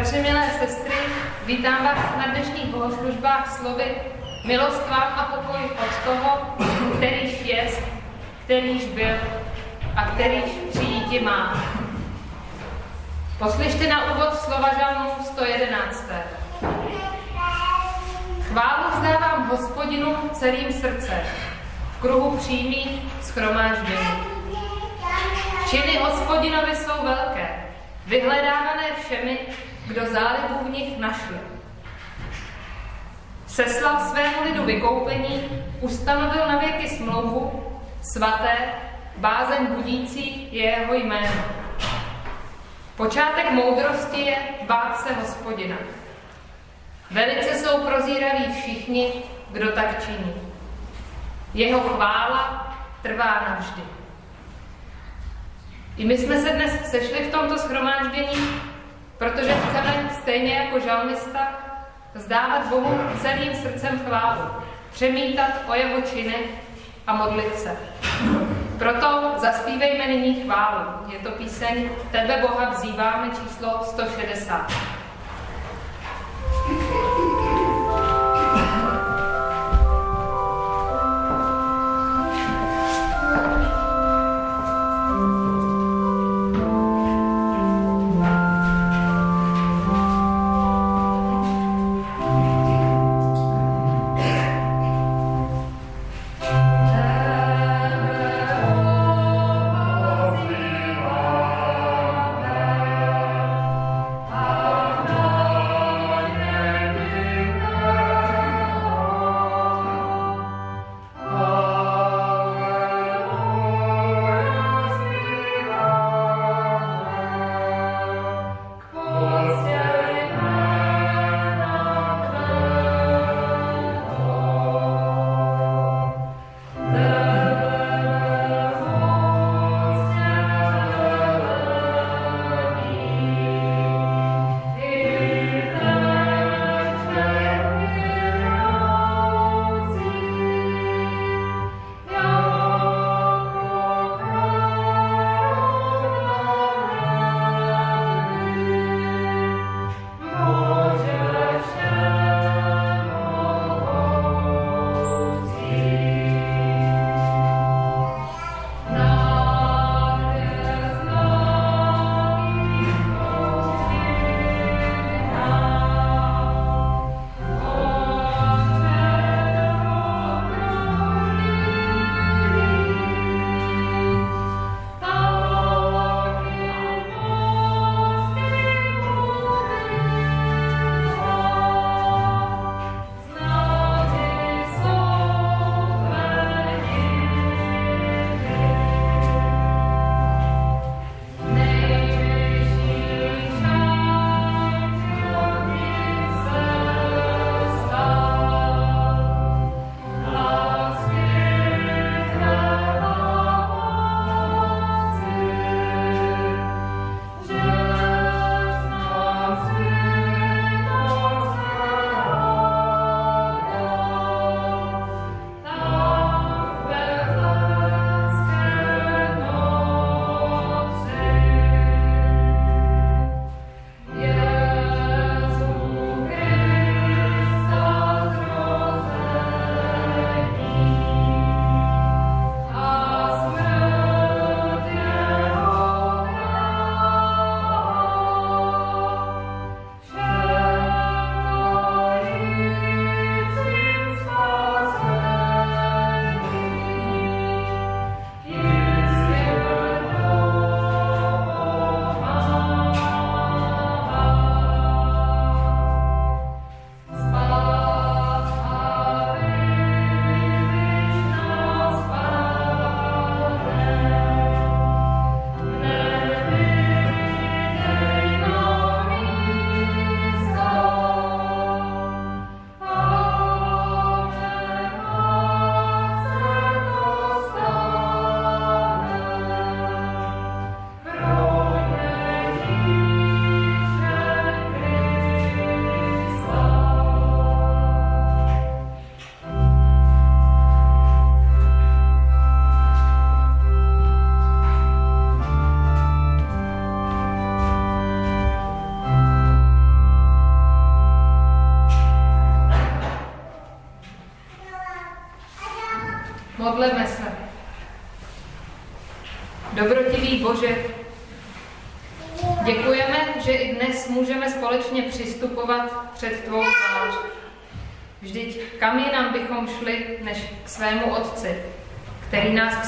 Bratři, milé sestry, vítám vás na dnešních bohoslužbách slovy Milost vám a pokoj od toho, kterýž jest, kterýž byl a kterýž přijítí má. Poslyšte na úvod slova žalmu 111. Chválu vzdávám hospodinu celým srdcem, v kruhu přímých schromáždění. Činy hospodinovi jsou velké, vyhledávané všemi, kdo zálibu v nich našli. Seslal svému lidu vykoupení, ustanovil na věky smlouvu, svaté, bázeň budící je jeho jméno. Počátek moudrosti je bát se hospodina. Velice jsou prozíraví všichni, kdo tak činí. Jeho chvála trvá navždy. I my jsme se dnes sešli v tomto schromáždění, protože chceme stejně jako žalmista vzdávat Bohu celým srdcem chválu, přemítat o jeho činech a modlit se. Proto zaspívejme nyní chválu. Je to píseň Tebe Boha vzýváme číslo 160.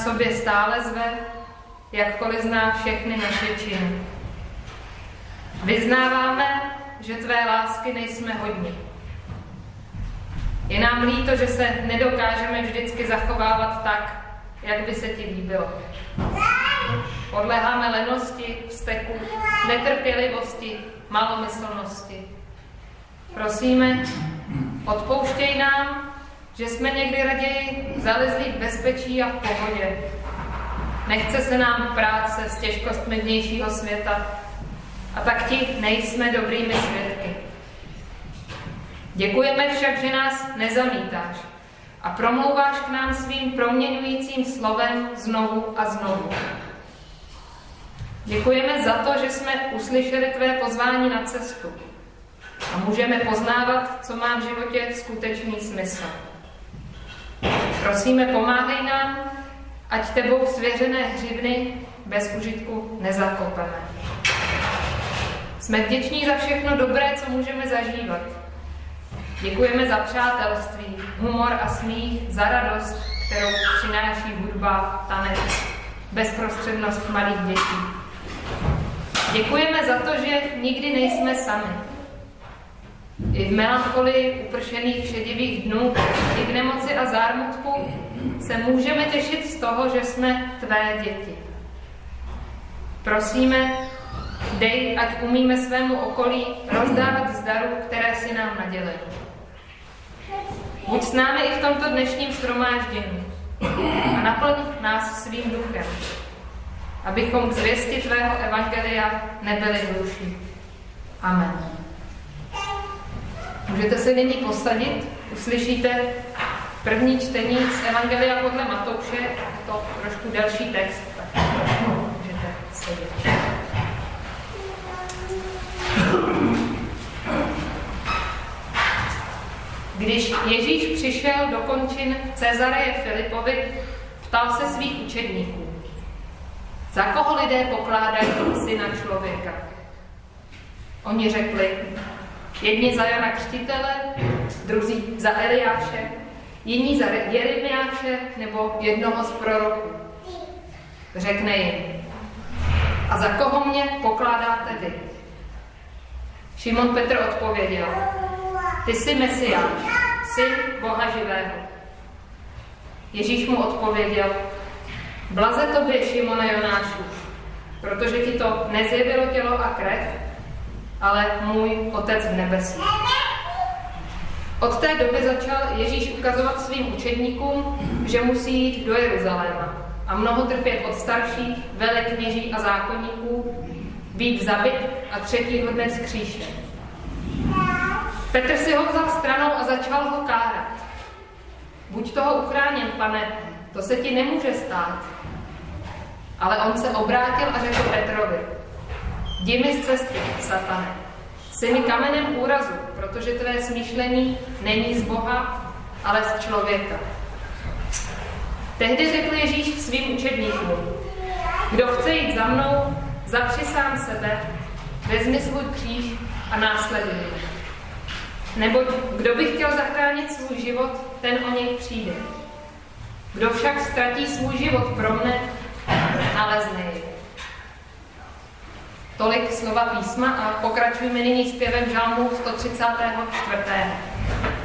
sobě stále zve, jakkoliv zná všechny naše činy. Vyznáváme, že tvé lásky nejsme hodni. Je nám líto, že se nedokážeme vždycky zachovávat tak, jak by se ti líbilo. Podléháme lenosti, vzteku, netrpělivosti, malomyslnosti. Prosíme, odpouštěj nám, že jsme někdy raději zalezli v bezpečí a v pohodě. Nechce se nám práce s těžkostmi vnějšího světa a tak ti nejsme dobrými svědky. Děkujeme však, že nás nezamítáš a promlouváš k nám svým proměňujícím slovem znovu a znovu. Děkujeme za to, že jsme uslyšeli tvé pozvání na cestu a můžeme poznávat, co má v životě skutečný smysl. Prosíme, pomáhej nám, ať tebou svěřené hřivny bez užitku nezakopeme. Jsme vděční za všechno dobré, co můžeme zažívat. Děkujeme za přátelství, humor a smích, za radost, kterou přináší hudba, tanec, bezprostřednost malých dětí. Děkujeme za to, že nikdy nejsme sami. I v melancholii upršených šedivých dnů, i v nemoci a zármutku se můžeme těšit z toho, že jsme tvé děti. Prosíme, dej, ať umíme svému okolí rozdávat z darů, které si nám nadělil. Buď s námi i v tomto dnešním shromáždění a naplň nás svým duchem, abychom k zvěsti tvého evangelia nebyli hluší. Amen. Můžete se nyní posadit, uslyšíte první čtení z Evangelia podle Matouše, to trošku delší text, tak můžete sedět. Když Ježíš přišel do končin Cezareje Filipovi, ptal se svých učedníků. Za koho lidé pokládají syna člověka? Oni řekli, jedni za Jana Křtitele, druzí za Eliáše, jiní za Jeremiáše nebo jednoho z proroků. Řekne jim, a za koho mě pokládáte vy? Šimon Petr odpověděl, ty jsi Mesiáš, syn Boha živého. Ježíš mu odpověděl, blaze tobě, Šimona Jonášu, protože ti to nezjevilo tělo a krev, ale můj Otec v nebesích. Od té doby začal Ježíš ukazovat svým učedníkům, že musí jít do Jeruzaléma a mnoho trpět od starších, velekněží a zákonníků, být zabit a třetího dne zkříšen. Petr si ho vzal stranou a začal ho kárat. Buď toho uchráněn, pane, to se ti nemůže stát. Ale on se obrátil a řekl Petrovi, jdi mi z cesty, satane. Jsi mi kamenem úrazu, protože tvé smýšlení není z Boha, ale z člověka. Tehdy řekl Ježíš svým učedníkům, kdo chce jít za mnou, zapři sám sebe, vezmi svůj kříž a následuj mě. Neboť kdo by chtěl zachránit svůj život, ten o něj přijde. Kdo však ztratí svůj život pro mne, nalezne jej. Tolik slova písma a pokračujeme nyní zpěvem žalmu 134.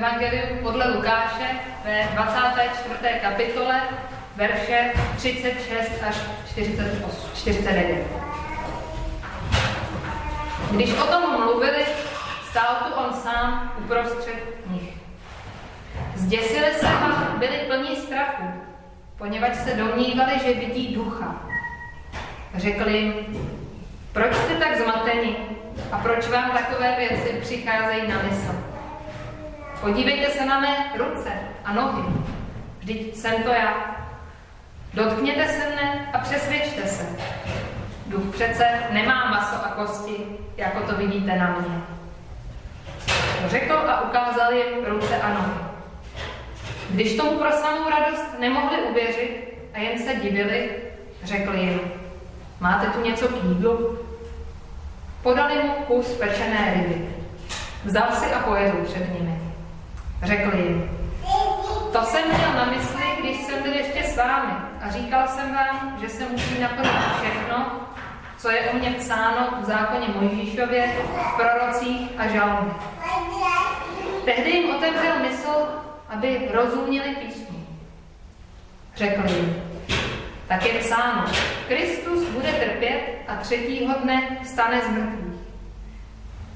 Evangeliu podle Lukáše ve 24. kapitole, verše 36 až 49. Když o tom mluvili, stál tu on sám uprostřed nich. Zděsili se a byli plní strachu, poněvadž se domnívali, že vidí ducha. Řekli jim, proč jste tak zmateni a proč vám takové věci přicházejí na mysl? Podívejte se na mé ruce a nohy. Vždyť jsem to já. Dotkněte se mne a přesvědčte se. Duch přece nemá maso a kosti, jako to vidíte na mě. Řekl a ukázal jim ruce a nohy. Když tomu pro samou radost nemohli uvěřit a jen se divili, řekli jim, máte tu něco k jídlu? Podali mu kus pečené ryby. Vzal si a pojedl před nimi. Řekl jim, to jsem měl na mysli, když jsem byl ještě s vámi a říkal jsem vám, že se musí naplnit všechno, co je o mě psáno v zákoně Mojžíšově, v prorocích a žalmech. Tehdy jim otevřel mysl, aby rozuměli písmu. Řekl jim, tak je psáno, Kristus bude trpět a třetího dne stane z mrtvých.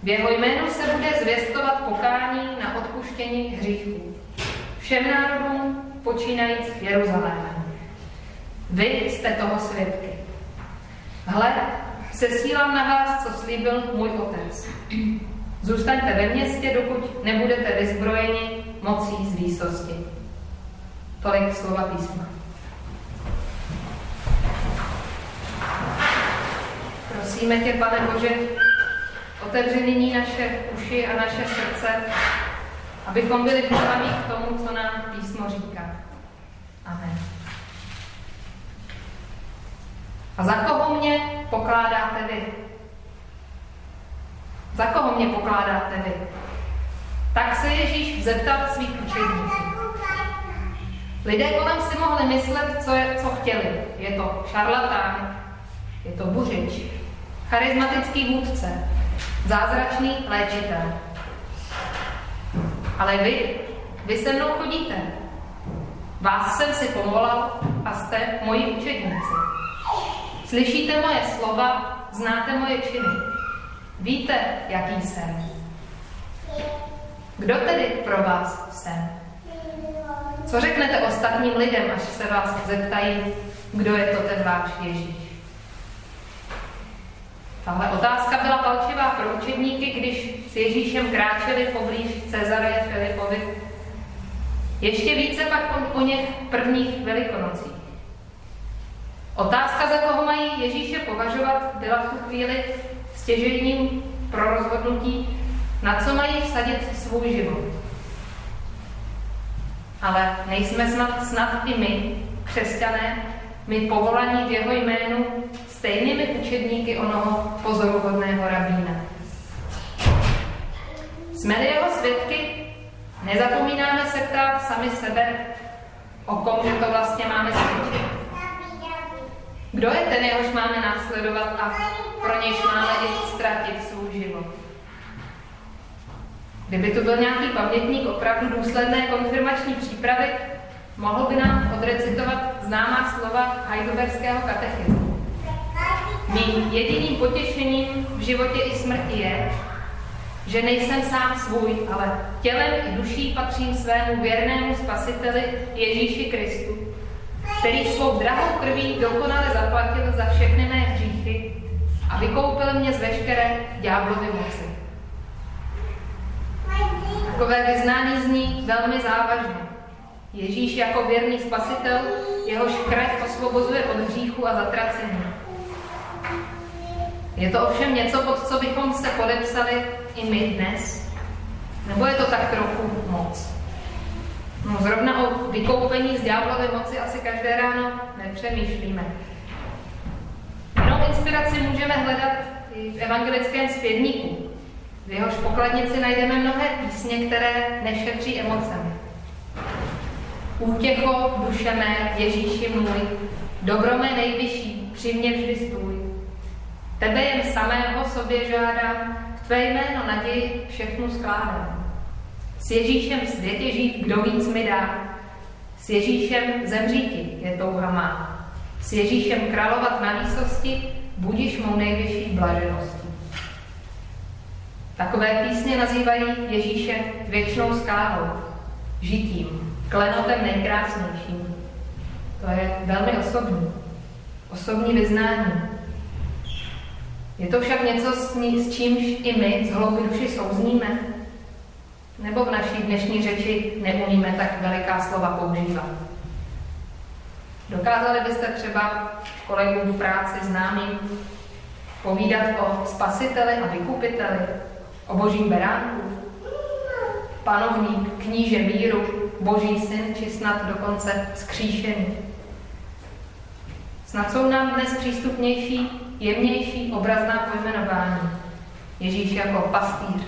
V jeho jménu se bude zvěstovat pokání na odpuštění hříchů. Všem národům počínajíc Jeruzalémem. Vy jste toho svědky. Hle, sesílám na vás, co slíbil můj otec. Zůstaňte ve městě, dokud nebudete vyzbrojeni mocí z výsosti. Tolik slova písma. Prosíme tě, pane Bože, otevři nyní naše uši a naše srdce, abychom byli vnímaví k tomu, co nám písmo říká. Amen. A za koho mě pokládáte vy? Za koho mě pokládáte vy? Tak se Ježíš zeptal svých učedníků. Lidé kolem si mohli myslet, co, je, co chtěli. Je to šarlatán, je to buřič, charismatický vůdce, zázračný léčitel. Ale vy, vy se mnou chodíte. Vás jsem si pomolal a jste moji učedníci. Slyšíte moje slova, znáte moje činy. Víte, jaký jsem. Kdo tedy pro vás jsem? Co řeknete ostatním lidem, až se vás zeptají, kdo je to ten váš Ježíš? Tahle otázka byla palčivá pro učedníky, když s Ježíšem kráčeli poblíž Cezareje Filipovi. Ještě více pak o, o něch prvních velikonocích. Otázka, za koho mají Ježíše považovat, byla v tu chvíli stěžejním pro rozhodnutí, na co mají vsadit svůj život. Ale nejsme snad, snad i my, křesťané, my povolaní v jeho jménu stejnými učedníky onoho pozoruhodného rabína. Jsme-li jeho svědky, nezapomínáme se ptát sami sebe, o kom to vlastně máme svědčit. Kdo je ten, jehož máme následovat a pro nějž máme i ztratit svůj život? Kdyby tu byl nějaký pamětník opravdu důsledné konfirmační přípravy, mohl by nám odrecitovat známá slova Heidelberského katechismu. Mým jediným potěšením v životě i smrti je, že nejsem sám svůj, ale tělem i duší patřím svému věrnému spasiteli Ježíši Kristu, který svou drahou krví dokonale zaplatil za všechny mé hříchy a vykoupil mě z veškeré ďáblovy moci. Takové vyznání zní velmi závažně. Ježíš jako věrný spasitel, jehož krev osvobozuje od hříchu a zatracení. Je to ovšem něco, pod co bychom se podepsali i my dnes? Nebo je to tak trochu moc? No zrovna o vykoupení z ďáblovy moci asi každé ráno nepřemýšlíme. Jinou inspiraci můžeme hledat i v evangelickém zpěvníku. V jehož pokladnici najdeme mnohé písně, které nešetří emocemi. Útěcho, duše mé, Ježíši můj, dobro mé nejvyšší, při mě vždy stůj. Tebe jen samého sobě žádám, tvé jméno naději všechnu skládám. S Ježíšem v světě žít, kdo víc mi dá. S Ježíšem zemříti je touha má. S Ježíšem královat na výsosti, budíš mou nejvyšší blaženosti. Takové písně nazývají Ježíše věčnou skálou, žitím, klenotem nejkrásnějším. To je velmi osobní, osobní vyznání. Je to však něco, s, ní, s čímž i my z hlouby duši souzníme? Nebo v naší dnešní řeči neumíme tak veliká slova používat? Dokázali byste třeba kolegům v práci známým povídat o spasiteli a vykupiteli, o božím beránku, panovník, kníže míru, boží syn, či snad dokonce skříšený. Snad jsou nám dnes přístupnější, jemnější obrazná pojmenování. Ježíš jako pastýř,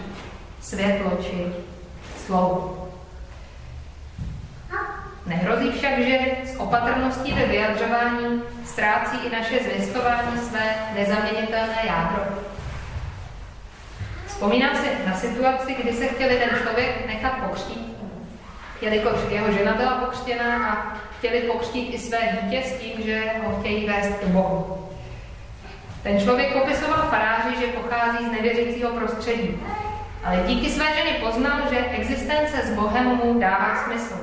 světlo či slovo. Nehrozí však, že s opatrností ve vyjadřování ztrácí i naše zvěstování své nezaměnitelné jádro. Vzpomínám si na situaci, kdy se chtěl ten člověk nechat pokřtít, jelikož jeho žena byla pokřtěná a chtěli pokřtít i své dítě s tím, že ho chtějí vést k Bohu. Ten člověk popisoval faráři, že pochází z nevěřícího prostředí, ale díky své ženě poznal, že existence s Bohem mu dává smysl.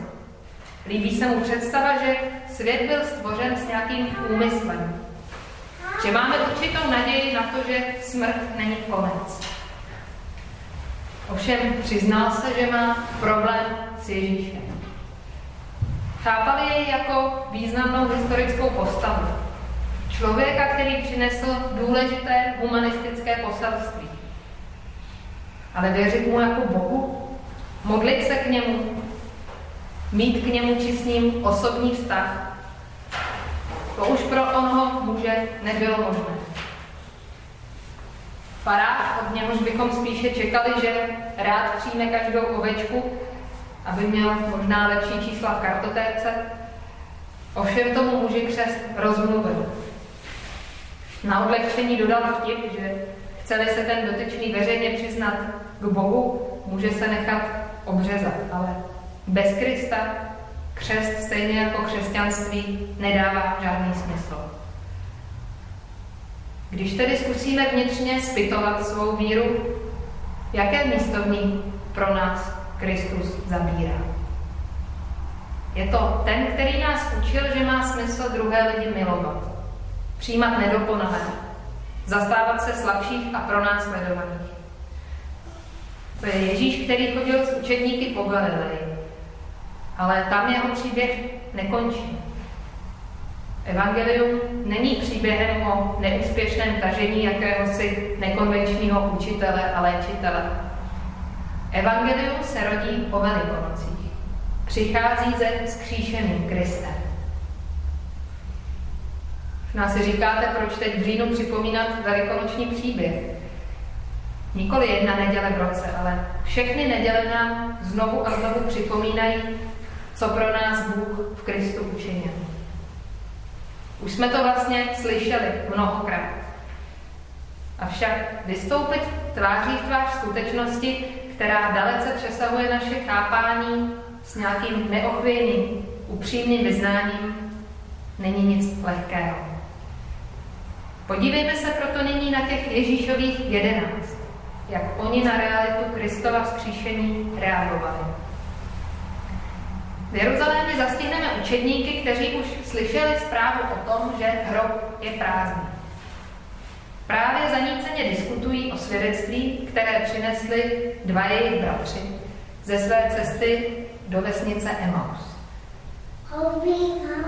Líbí se mu představa, že svět byl stvořen s nějakým úmyslem. Že máme určitou naději na to, že smrt není konec. Ovšem přiznal se, že má problém s Ježíšem. Chápali jej jako významnou historickou postavu. Člověka, který přinesl důležité humanistické poselství. Ale věřit mu jako Bohu, modlit se k němu, mít k němu či s ním osobní vztah, to už pro onho muže nebylo možné. Farář, od něhož bychom spíše čekali, že rád přijme každou ovečku, aby měl možná lepší čísla v kartotéce, ovšem tomu muži křest rozmluvil. Na odlehčení dodal vtip, že chceli se ten dotyčný veřejně přiznat k Bohu, může se nechat obřezat, ale bez Krista křest stejně jako křesťanství nedává žádný smysl. Když tedy zkusíme vnitřně zpytovat svou víru, jaké místo v ní pro nás Kristus zabírá? Je to ten, který nás učil, že má smysl druhé lidi milovat, přijímat nedokonalé, zastávat se slabších a pronásledovaných. To je Ježíš, který chodil s učedníky po Galileji. Ale tam jeho příběh nekončí. Evangelium není příběhem o neúspěšném tažení jakéhosi nekonvenčního učitele a léčitele. Evangelium se rodí po velikonocích. Přichází ze skříšeným Kristem. Nás si říkáte, proč teď v říjnu připomínat velikonoční příběh. Nikoli jedna neděle v roce, ale všechny neděle nám znovu a znovu připomínají, co pro nás Bůh v Kristu učinil. Už jsme to vlastně slyšeli mnohokrát. Avšak vystoupit tváří v tvář skutečnosti, která dalece přesahuje naše chápání s nějakým neochvějným, upřímným vyznáním, není nic lehkého. Podívejme se proto nyní na těch Ježíšových jedenáct, jak oni na realitu Kristova vzkříšení reagovali. V Jeruzalémě zastihneme učedníky, kteří už slyšeli zprávu o tom, že hrob je prázdný. Právě zaníceně diskutují o svědectví, které přinesli dva jejich bratři ze své cesty do vesnice Emaus.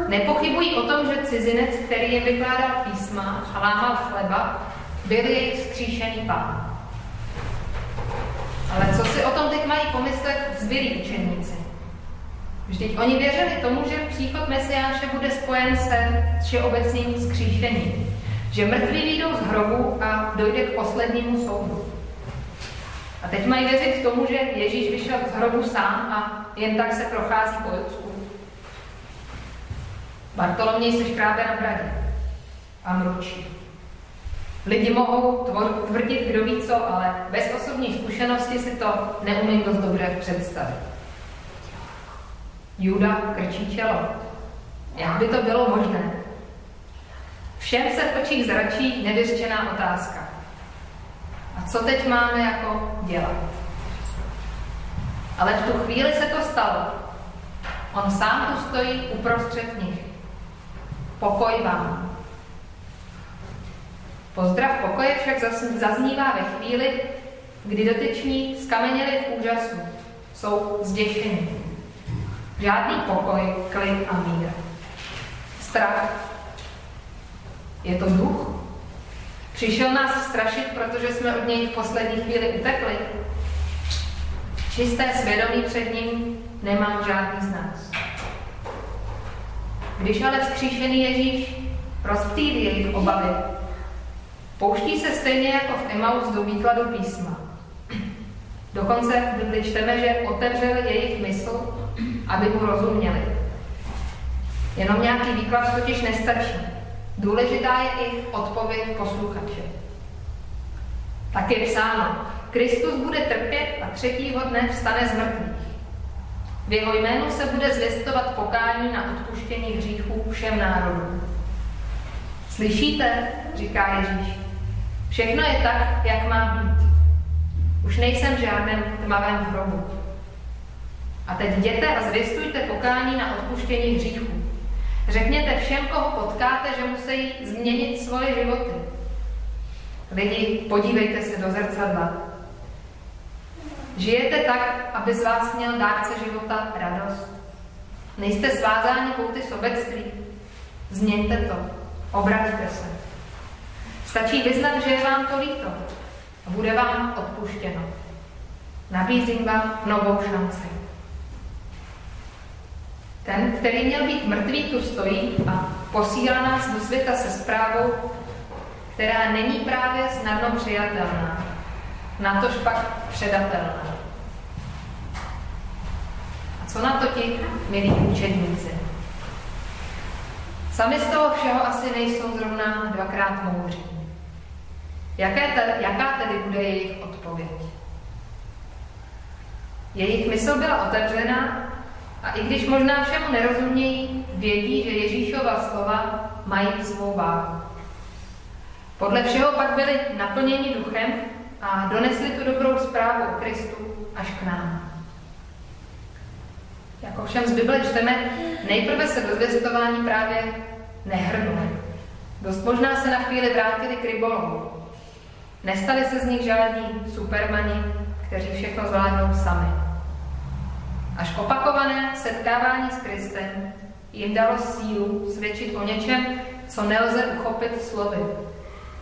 Nepochybují o tom, že cizinec, který jim vykládal písma a lámal chleba, byl jejich skříšený pán. Ale co si o tom teď mají pomyslet zbylí učeníci? Vždyť oni věřili tomu, že příchod Mesiáše bude spojen se všeobecným skříšením, že mrtví výjdou z hrobu a dojde k poslednímu soudu. A teď mají věřit tomu, že Ježíš vyšel z hrobu sám a jen tak se prochází po Jodsku. Bartoloměj se škrábe na bradě a mručí. Lidi mohou tvrdit, kdo ví co, ale bez osobní zkušenosti si to neumím dost dobře představit. Juda krčí čelo. Jak by to bylo možné? Všem se v očích zračí nevyřčená otázka. A co teď máme jako dělat? Ale v tu chvíli se to stalo. On sám tu stojí uprostřed nich. Pokoj vám. Pozdrav pokoje však zaznívá ve chvíli, kdy dotyční skameněli v úžasu. Jsou zděšeni. Žádný pokoj, klid a mír. Strach. Je to duch? Přišel nás strašit, protože jsme od něj v poslední chvíli utekli. Čisté svědomí před ním nemá žádný z nás. Když ale vzkříšený Ježíš rozptýlí jejich obavy, pouští se stejně jako v Emaus do výkladu písma. Dokonce v Bibli čteme, že otevřel jejich mysl, aby mu rozuměli. Jenom nějaký výklad totiž nestačí. Důležitá je i odpověď posluchače. Tak je psáno, Kristus bude trpět a třetího dne vstane z mrtvých. V jeho jménu se bude zvěstovat pokání na odpuštění hříchů všem národům. Slyšíte, říká Ježíš, všechno je tak, jak má být. Už nejsem v žádném tmavém hrobu. A teď jděte a zvěstujte pokání na odpuštění hříchů. Řekněte všem, koho potkáte, že musí změnit svoje životy. Lidi, podívejte se do zrcadla. Žijete tak, aby z vás měl dárce života radost. Nejste svázáni pouty sobectví. Změňte to. Obraťte se. Stačí vyznat, že je vám to líto a bude vám odpuštěno. Nabízím vám novou šanci. Ten, který měl být mrtvý, tu stojí a posílá nás do světa se zprávou, která není právě snadno přijatelná, natož pak předatelná. A co na to ti, milí učedníci? Sami z toho všeho asi nejsou zrovna dvakrát moudří. Jaké te, jaká tedy bude jejich odpověď? Jejich mysl byla otevřena a i když možná všemu nerozumějí, vědí, že Ježíšova slova mají svou váhu. Podle všeho pak byli naplněni duchem a donesli tu dobrou zprávu o Kristu až k nám. Jako všem z Bible čteme, nejprve se do zvěstování právě nehrnuli. Dost možná se na chvíli vrátili k rybolovu. Nestali se z nich žádní supermani, kteří všechno zvládnou sami. Až opakované setkávání s Kristem jim dalo sílu svědčit o něčem, co nelze uchopit slovy,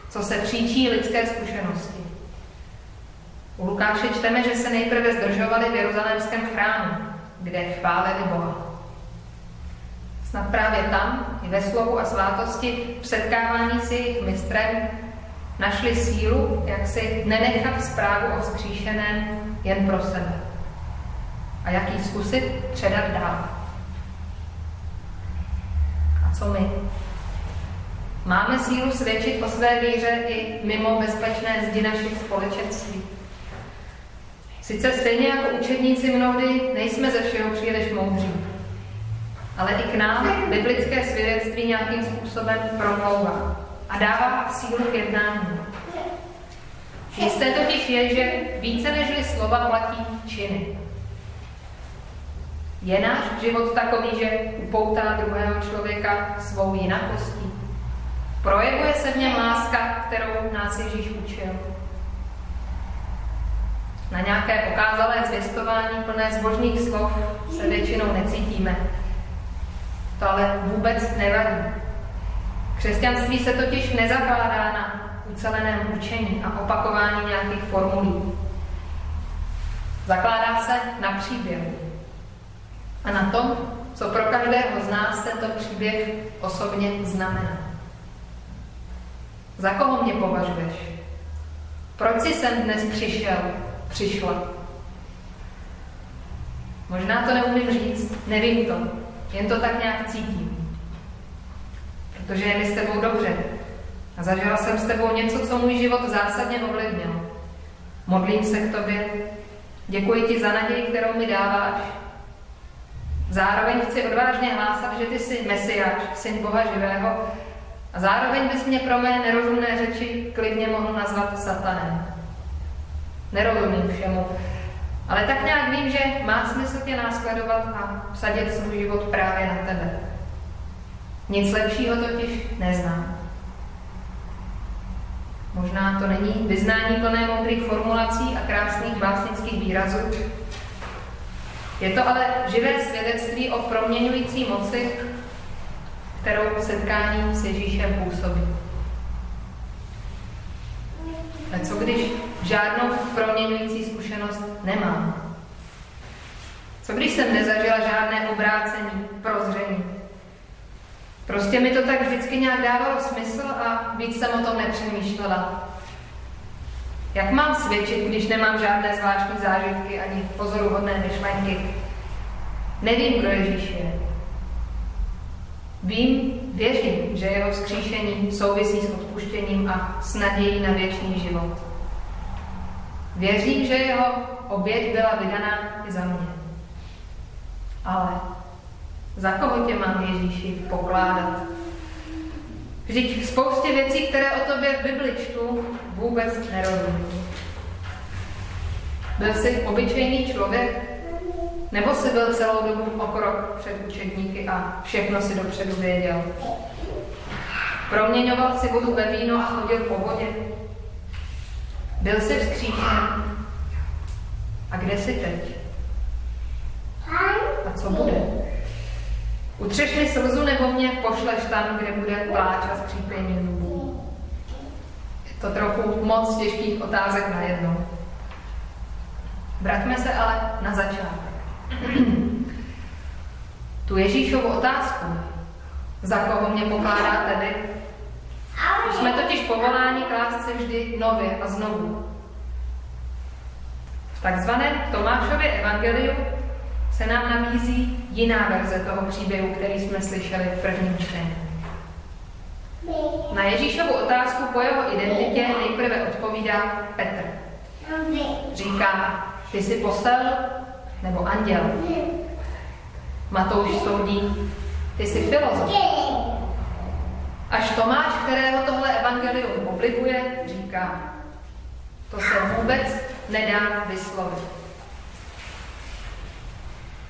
co se příčí lidské zkušenosti. U Lukáše čteme, že se nejprve zdržovali v jeruzalémském chrámu, kde chválili Boha. Snad právě tam, i ve slovu a svátosti, v setkávání s jejich mistrem, našli sílu, jak si nenechat zprávu o vzkříšeném jen pro sebe. A jak ji zkusit předat dál. A co my? Máme sílu svědčit o své víře i mimo bezpečné zdi našich společenství. Sice stejně jako učedníci mnohdy nejsme ze všeho příliš moudří, ale i k nám biblické svědectví nějakým způsobem promlouvá a dává sílu k jednání. Jisté totiž je, že více než slova platí činy. Je náš život takový, že upoutá druhého člověka svou jinakostí? Projevuje se v něm láska, kterou nás Ježíš učil? Na nějaké okázalé zvěstování plné zbožných slov se většinou necítíme. To ale vůbec nevadí. Křesťanství se totiž nezakládá na uceleném učení a opakování nějakých formulí. Zakládá se na příběhu a na tom, co pro každého z nás tento příběh osobně znamená. Za koho mě považuješ? Proč jsi sem dnes přišel, přišla? Možná to neumím říct, nevím to, jen to tak nějak cítím. Protože je mi s tebou dobře, A zažila jsem s tebou něco, co můj život zásadně ovlivnilo. Modlím se k tobě, děkuji ti za naději, kterou mi dáváš. Zároveň chci odvážně hlásat, že ty jsi Mesiáš, syn Boha živého, a zároveň bys mě pro mé nerozumné řeči klidně mohl nazvat satanem. Nerozumím všemu, ale tak nějak vím, že má smysl tě následovat a vsadit svůj život právě na tebe. Nic lepšího totiž neznám. Možná to není vyznání plné moudrých formulací a krásných básnických výrazů. Je to ale živé svědectví o proměňující moci, kterou setkání s Ježíšem působí. A co když žádnou proměňující zkušenost nemám? Co když jsem nezažila žádné obrácení, prozření? Prostě mi to tak vždycky nějak dávalo smysl a víc jsem o tom nepřemýšlela. Jak mám svědčit, když nemám žádné zvláštní zážitky ani pozoruhodné myšlenky? Nevím, kdo Ježíš je. Vím, věřím, že jeho vzkříšení souvisí s odpuštěním a s nadějí na věčný život. Věřím, že jeho oběť byla vydaná i za mě. Ale za koho tě mám Ježíši pokládat? Vždyť spoustě věcí, které o tobě v Bibli čtu, vůbec nerozumím. Byl jsi obyčejný člověk, nebo jsi byl celou dobu o krok před učedníky a všechno si dopředu věděl? Proměňoval si vodu ve víno a chodil po vodě? Byl jsi vzkříšen? A kde jsi teď? A co bude? Utřeš mi slzu nebo mě pošleš tam, kde bude pláč a skřípění zubů? Je to trochu moc těžkých otázek najednou. Vraťme se ale na začátek. Tu Ježíšovu otázku, za koho mě pokládáte vy, jsme totiž povoláni klást se vždy nově a znovu. V takzvaném Tomášově evangeliu se nám nabízí jiná verze toho příběhu, který jsme slyšeli v prvním čtení. Na Ježíšovu otázku po jeho identitě nejprve odpovídá Petr. Říká, ty jsi posel nebo anděl. Matouš soudí, ty jsi filozof. Až Tomáš, kterého tohle evangelium obliguje, říká, to se vůbec nedá vyslovit.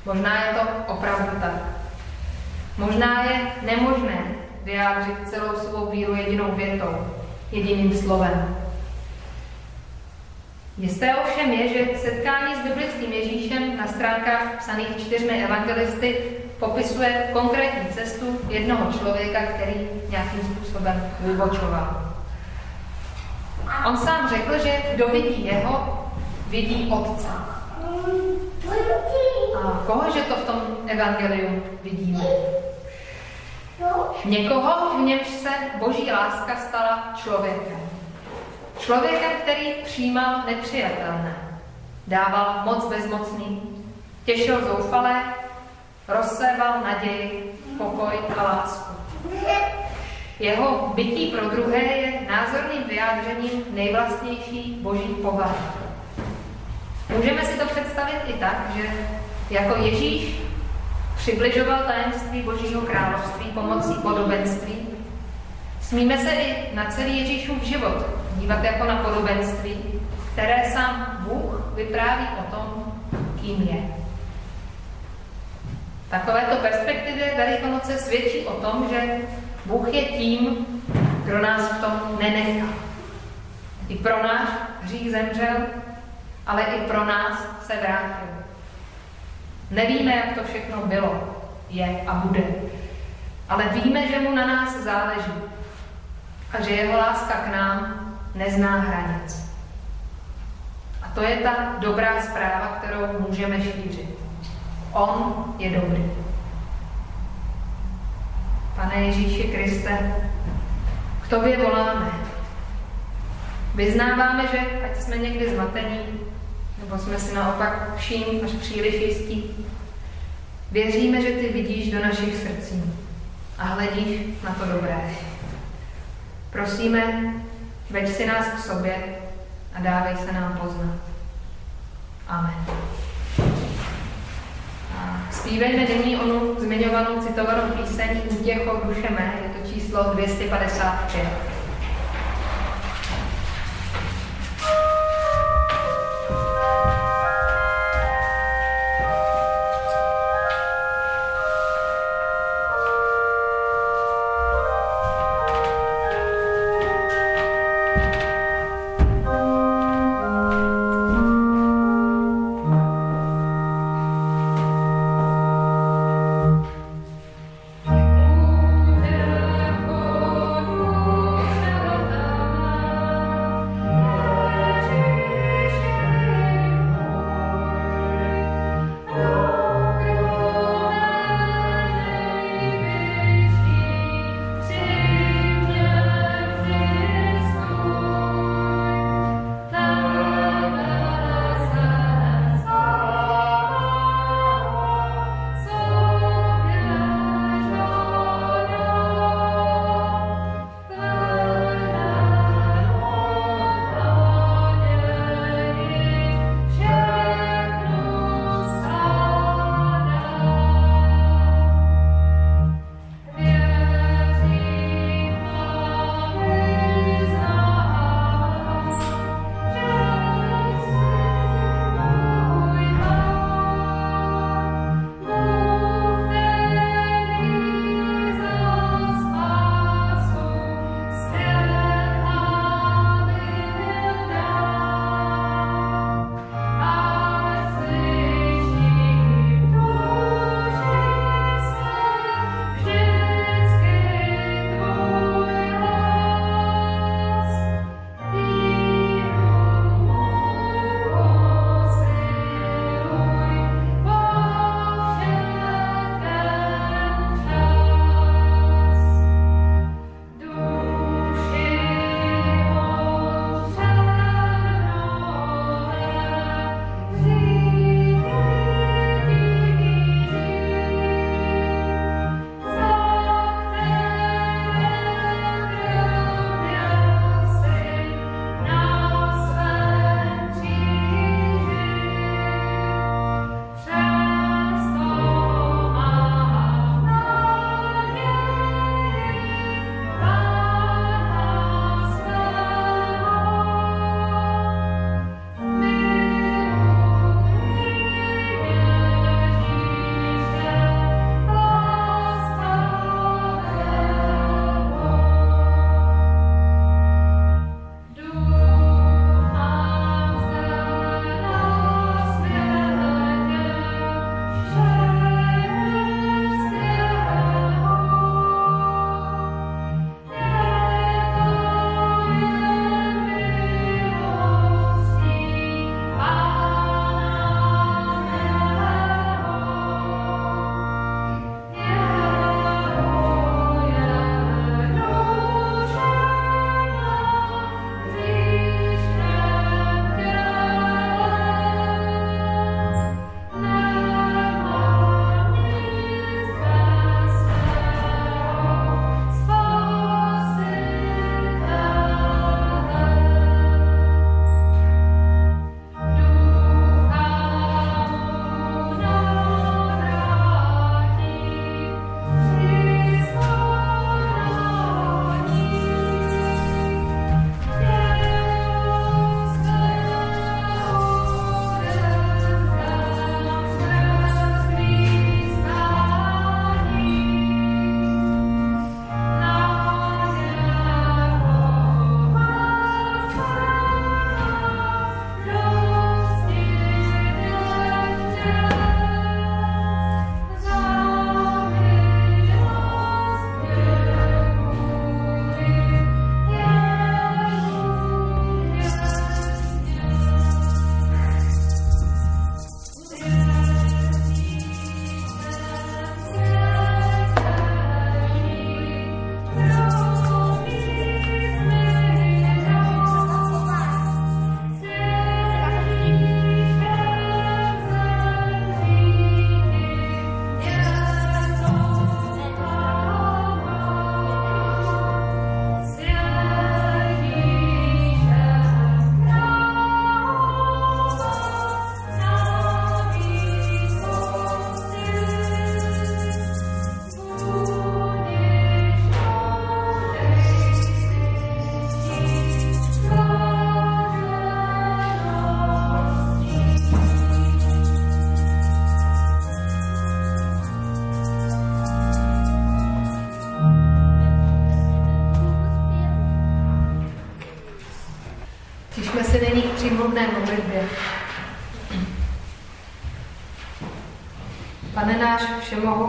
Možná je to opravdu tak. Možná je nemožné vyjádřit celou svou víru jedinou větou, jediným slovem. Jisté ovšem je, že setkání s biblickým Ježíšem na stránkách psaných čtyřmi evangelisty popisuje konkrétní cestu jednoho člověka, který nějakým způsobem vybočoval. On sám řekl, že kdo vidí jeho, vidí Otce. A koho, že to v tom evangeliu vidíme? Někoho, v němž se boží láska stala člověkem. Člověkem, který přijímal nepřijatelné, dával moc bezmocný, těšil zoufalé, rozséval naději, pokoj a lásku. Jeho bytí pro druhé je názorným vyjádřením nejvlastnější boží povahy. Můžeme si to představit i tak, že jako Ježíš přibližoval tajemství Božího království pomocí podobenství, smíme se i na celý Ježíšův život dívat jako na podobenství, které sám Bůh vypráví o tom, kým je. Takovéto perspektivy Velikonoce svědčí o tom, že Bůh je tím, kdo nás v tom nenechá. I pro náš hřích zemřel, ale i pro nás se vrátil. Nevíme, jak to všechno bylo, je a bude. Ale víme, že mu na nás záleží a že jeho láska k nám nezná hranic. A to je ta dobrá zpráva, kterou můžeme šířit. On je dobrý. Pane Ježíši Kriste, k tobě voláme. Vyznáváme, že ať jsme někdy zmatení, nebo jsme si naopak vším až příliš jistí, věříme, že ty vidíš do našich srdcí a hledíš na to dobré. Prosíme, veď si nás k sobě a dávej se nám poznat. Amen. Zpívejme nyní onu zmiňovanou citovanou píseň Útěcho duše mé, je to číslo 255.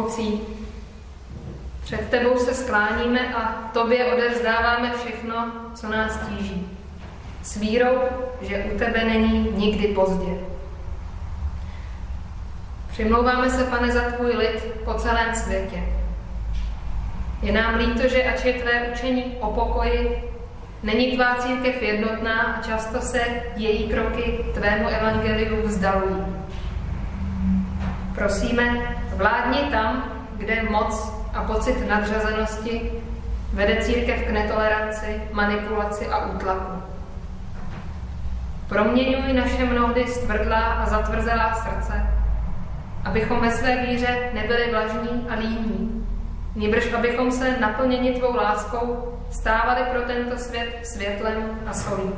všemohoucí, před tebou se skláníme a tobě odevzdáváme všechno, co nás tíží. S vírou, že u tebe není nikdy pozdě. Přimlouváme se, pane, za tvůj lid po celém světě. Je nám líto, že ač je tvé učení o pokoji, není tvá církev jednotná a často se její kroky tvému evangeliu vzdalují. Prosíme, vládni tam, kde moc a pocit nadřazenosti vede církev k netoleranci, manipulaci a útlaku. Proměňuj naše mnohdy stvrdlá a zatvrzelá srdce, abychom ve své víře nebyli vlažní a líní, níbrž abychom se naplněni tvou láskou stávali pro tento svět světlem a solí.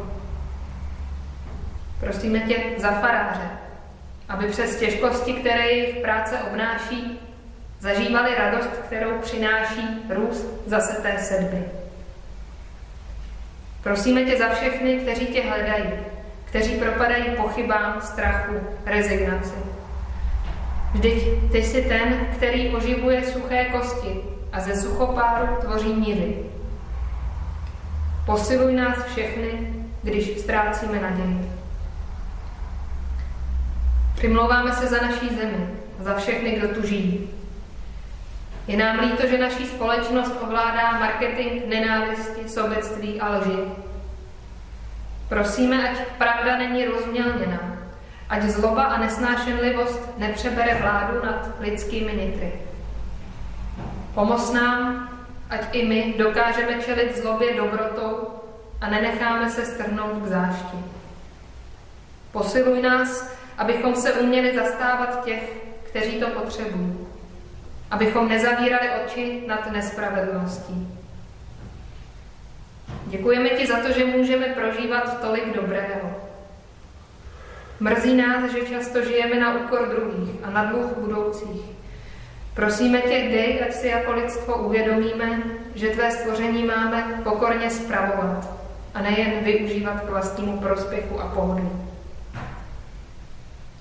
Prosíme tě za faráře, aby přes těžkosti, které jejich práce obnáší, zažívali radost, kterou přináší růst zaseté sedby. Prosíme tě za všechny, kteří tě hledají, kteří propadají pochybám, strachu, rezignaci. Vždyť ty jsi ten, který oživuje suché kosti a ze suchopáru tvoří nivy. Posiluj nás všechny, když ztrácíme naději. Přimlouváme se za naší zemi, za všechny, kdo tu žijí. Je nám líto, že naší společnost ovládá marketing nenávisti, sobectví a lži. Prosíme, ať pravda není rozmělněná, ať zloba a nesnášenlivost nepřebere vládu nad lidskými nitry. Pomoz nám, ať i my dokážeme čelit zlobě dobrotou a nenecháme se strhnout k zášti. Posiluj nás, abychom se uměli zastávat těch, kteří to potřebují. Abychom nezavírali oči nad nespravedlností. Děkujeme ti za to, že můžeme prožívat tolik dobrého. Mrzí nás, že často žijeme na úkor druhých a na dluh budoucích. Prosíme tě, dej, ať si jako lidstvo uvědomíme, že tvé stvoření máme pokorně spravovat a nejen využívat k vlastnímu prospěchu a pohodlí.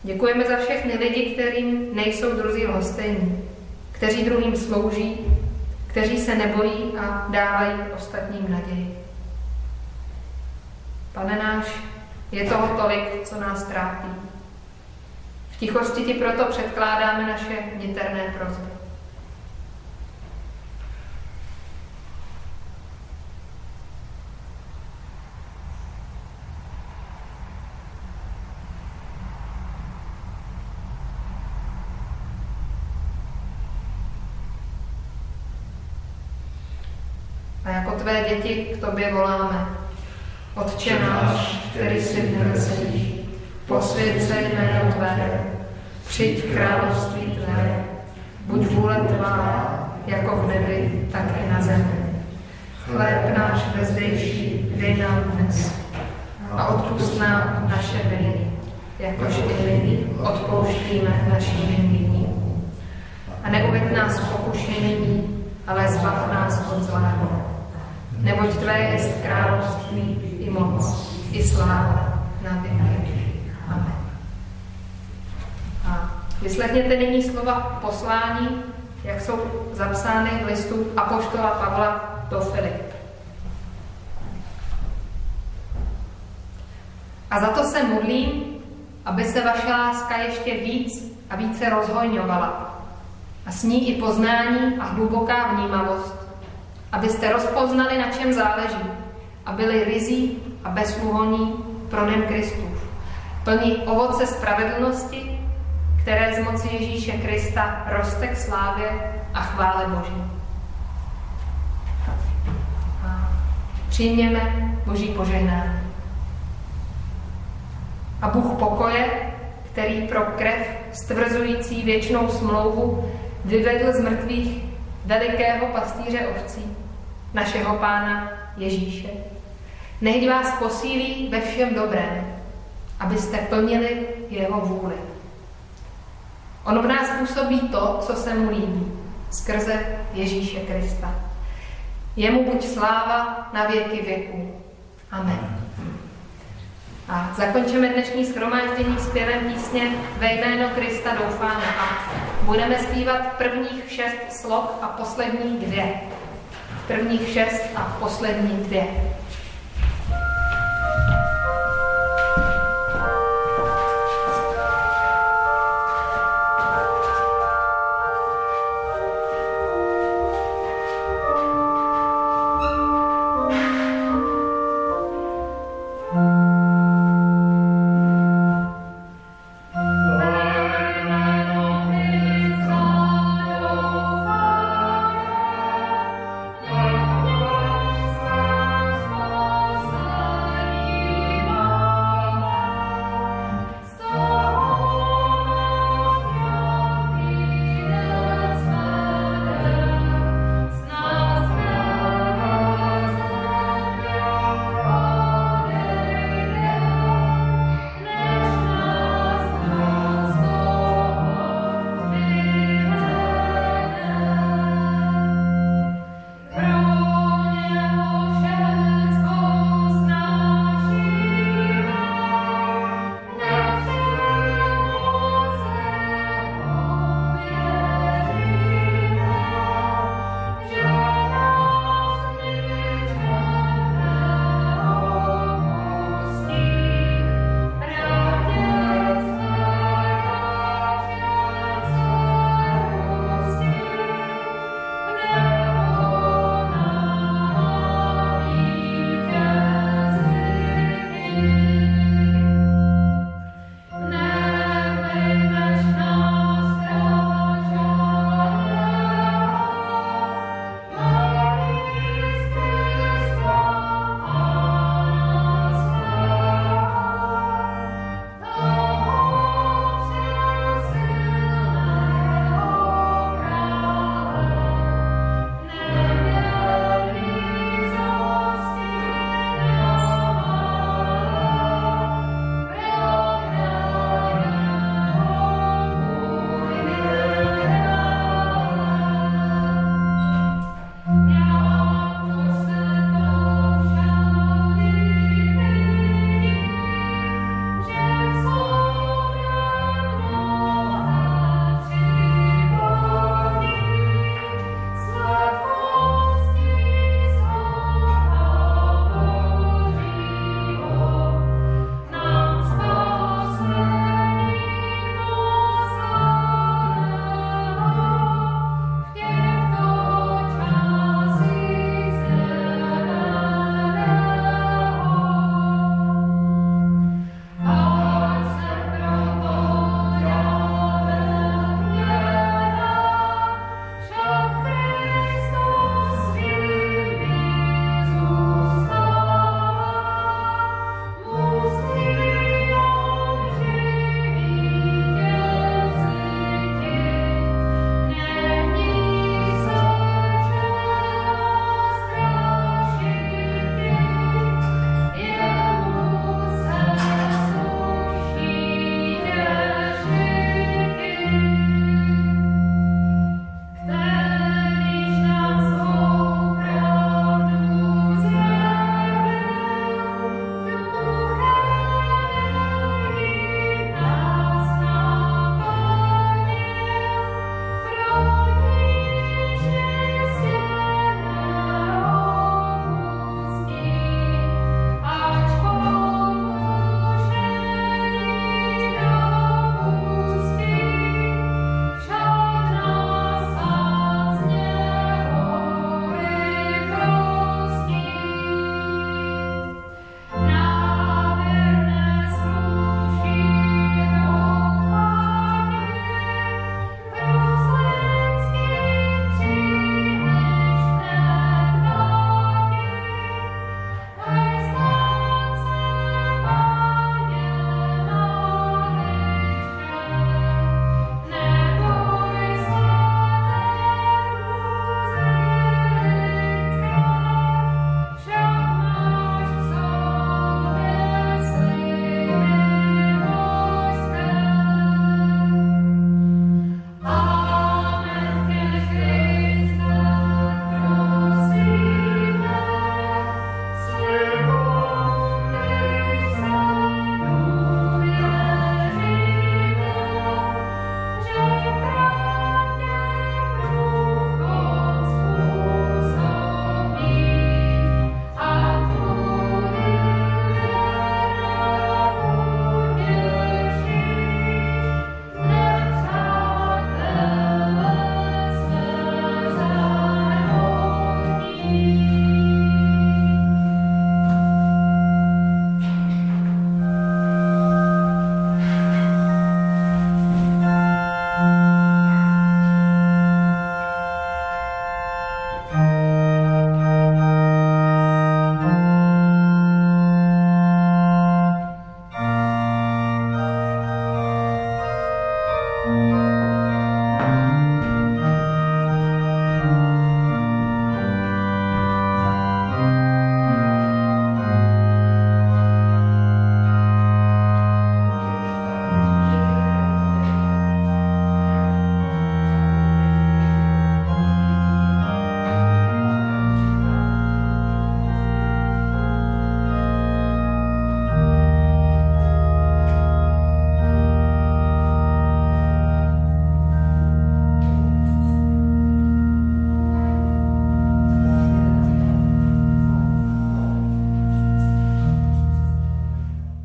Děkujeme za všechny lidi, kterým nejsou druzí lhostejní, kteří druhým slouží, kteří se nebojí a dávají ostatním naději. Pane náš, je toho tolik, co nás trápí. V tichosti ti proto předkládáme naše niterné prozby. A jako tvé děti k tobě voláme. Otče náš, který jsi v nebesích, posvěd se jméno Tvé, přijď království Tvé, buď vůle Tvá, jako v nebi, tak i na zemi. Chléb náš bezdejší, dej nám dnes a odpust nám naše viny, jakož i my odpouštíme našim vinníkům. A neuveď nás v pokušení, ale zbav nás od zlého neboť Tvé je království i moc, i sláva na věky. Amen. A vyslechněte nyní slova poslání, jak jsou zapsány v listu Apoštola Pavla do Filip. A za to se modlím, aby se vaše láska ještě víc a více rozhojňovala. A s ní i poznání a hluboká vnímavost, abyste rozpoznali, na čem záleží a byli rizí a bezúhoní pro den Kristův. Plní ovoce spravedlnosti, které z moci Ježíše Krista roste k slávě a chvále Boží. Přijměme Boží požehnání. A Bůh pokoje, který pro krev stvrzující věčnou smlouvu vyvedl z mrtvých velikého pastýře ovcí, našeho Pána Ježíše. Nechť vás posílí ve všem dobrém, abyste plnili jeho vůli. On v nás působí to, co se mu líbí, skrze Ježíše Krista. Jemu buď sláva na věky věků. Amen. A zakončíme dnešní schromáždění zpěvem písně Ve jméno Krista doufáme a budeme zpívat prvních šest slov a poslední dvě. Prvních šest a poslední dvě.